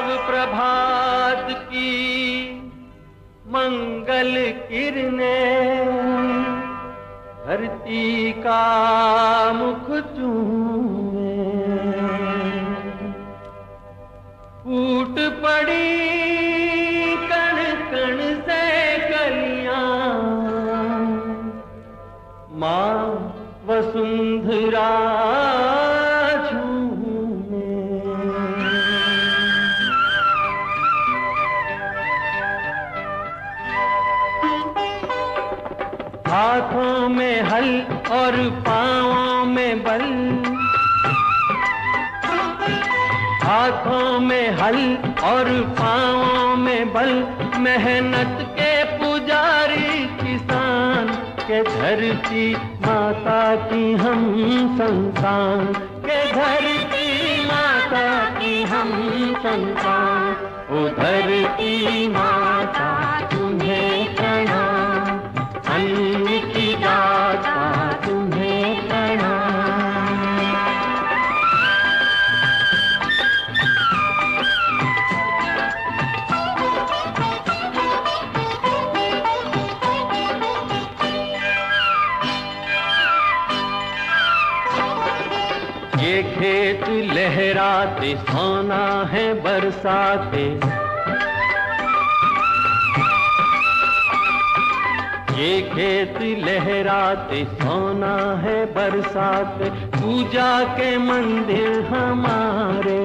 नव प्रभात की मंगल किरने धरती का मुख चू हाथों में हल और पाँवों में बल। हाथों में हल और पाँवों में बल। मेहनत के पुजारी किसान, के धरती माता की हम संतान। के धरती माता की हम संतान ओ धरती माता खेत लहराते, सोना है बरसाते। ये खेत लहराते, सोना है बरसात पूजा के मंदिर हमारे।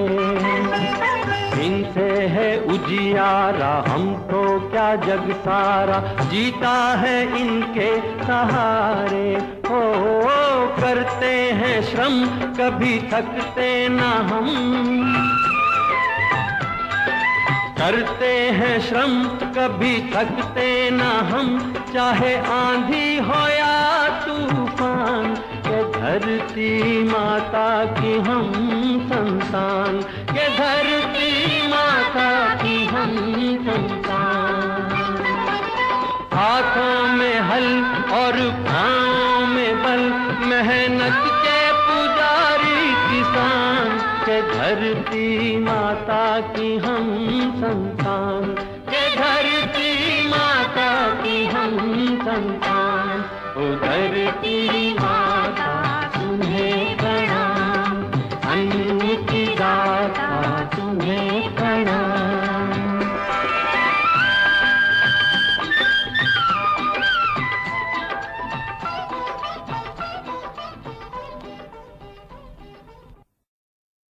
इनसे है उजियारा हमको क्या जग सारा, जीता है इनके सहारे। श्रम कभी थकते ना हम। करते हैं श्रम कभी थकते ना हम। चाहे आंधी हो या तूफ़ान, के धरती माता की हम संतान। के धरती माता की हम संतान। हाथों में हल और पाँव में बल, मेहनत धरती माता की हम संतान। के धरती माता की हम संतान। ओ धरती माता